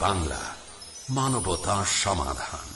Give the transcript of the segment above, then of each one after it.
বাংলা মানবতা সমাধান।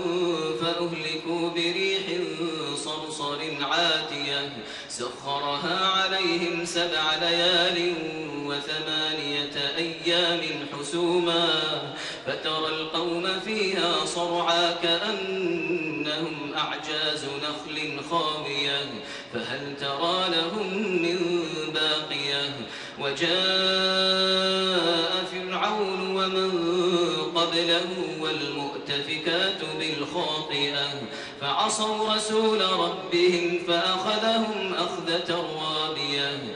ليال وثمانية أيام حسوما فترى القوم فيها صرعا كأنهم أعجاز نخل خاوية فهل ترى لهم من باقية وجاء فرعون ومن قبله والمؤتفكات بالخاطئة فعصوا رسول ربهم فأخذهم أخذة رابية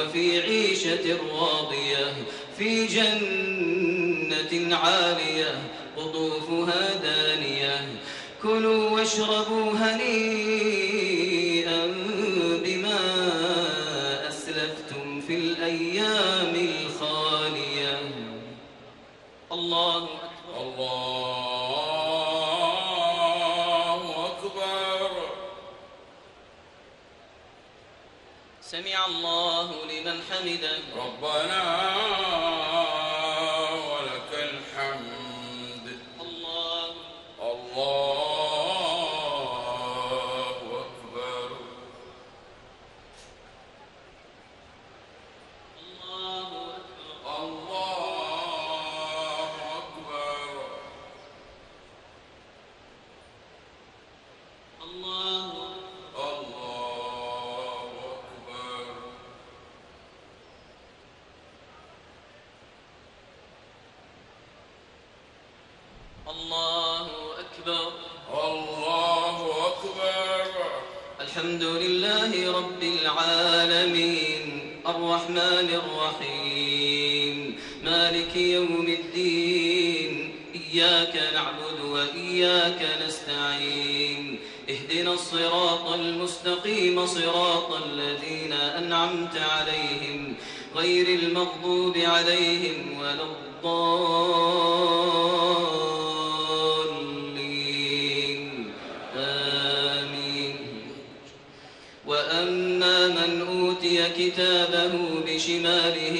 فهو في عيشة راضية في جنة عالية قطوفها دانية. كلوا واشربوا هنيئا بما أسلفتم في الأيام الخالية. الله أكبر. الله أكبر. سمع الله حمده ربنا وإياك نستعين. اهدنا الصراط المستقيم صراط الذين أنعمت عليهم غير المغضوب عليهم ولا الضالين. آمين. وأما من أوتي كتابه بشماله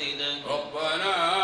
حمده ربنا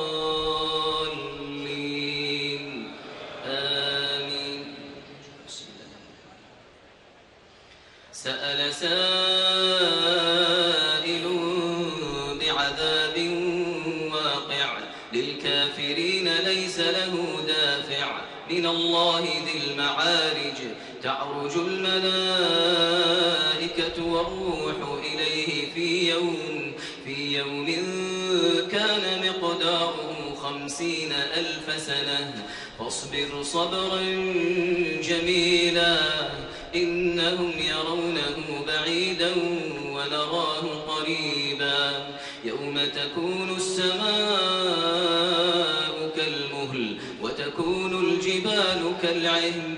تعرج الملائكة والروح إليه في يوم في يوم كان مقداره خمسين ألف سنة. فاصبر صبرا جميلا إنهم يرونه بعيدا ونراه قريبا. يوم تكون السماء كالمهل وتكون الجبال كالعهن.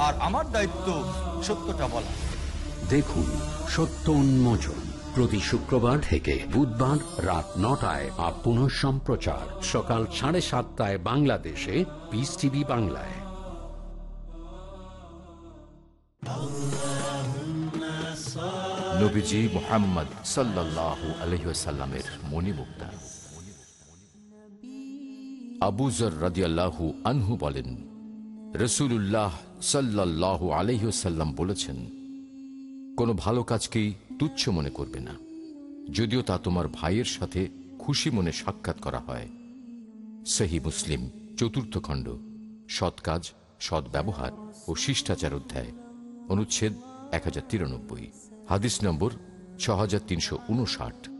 আর আমার দায়িত্ব সত্যটা বলা। দেখুন সত্য উন্মোচন প্রতি শুক্রবার থেকে বুধবার রাত নটায় আর পুনঃ সম্প্রচার সকাল সাড়ে সাতটায় বাংলাদেশে পিস টিভি বাংলায়। নবীজি মোহাম্মদ আলহিসাল্লামের মণিমুক্তা। আবুজর রাদিয়াল্লাহু আনহু বলেন রসুল্লাহ সাল্লাল্লাহু আলহিসাল্লাম বলেছেন, কোনো ভালো কাজকেই তুচ্ছ মনে করবে না। যদিও তা তোমার ভাইয়ের সাথে খুশি মনে সাক্ষাৎ করা হয়। সেহি মুসলিম, চতুর্থ খণ্ড, সৎ কাজ, সৎ ব্যবহার ও শিষ্টাচার অধ্যায়, অনুচ্ছেদ এক হাজার তিরানব্বই, হাদিস নম্বর ছ হাজার তিনশো উনষাট।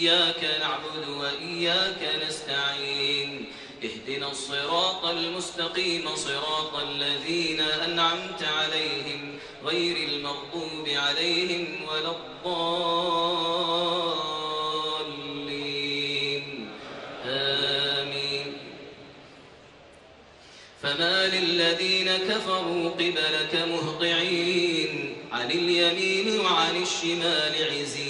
إياك نعبد وإياك نستعين. اهدنا الصراط المستقيم صراط الذين أنعمت عليهم غير المغضوب عليهم ولا الضالين. آمين. فما للذين كفروا قبلك مهطعين. عن اليمين وعن الشمال عزين.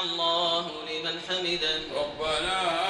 الله لمن حمده. ربنا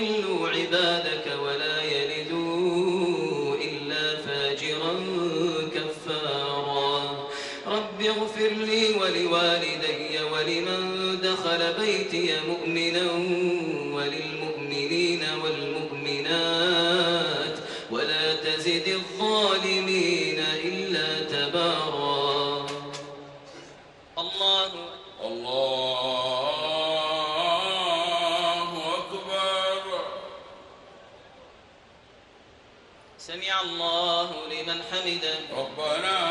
ولمن دخل بيتي مؤمنا وللمؤمنين والمؤمنات ولا تزد الظالمين إلا تبارا. الله الله أكبر. سمع الله لمن حمده. ربنا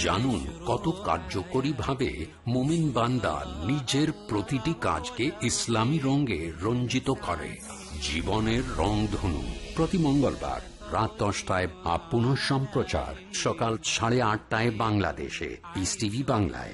জানুন কত কার্যকরী ভাবে মোমিন বান্দা নিজের প্রতিটি কাজকে ইসলামী রঙে রঞ্জিত করে। জীবনের রং ধনু প্রতি মঙ্গলবার রাত দশটায় আপন সম্প্রচার সকাল সাড়ে আটটায় বাংলাদেশে। টিভি বাংলায়।